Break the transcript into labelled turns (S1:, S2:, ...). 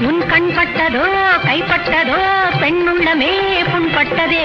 S1: உன் கண்பட்டதோ கைப்பட்டதோ பெண்ணுள்ளமே புண்பட்டதே.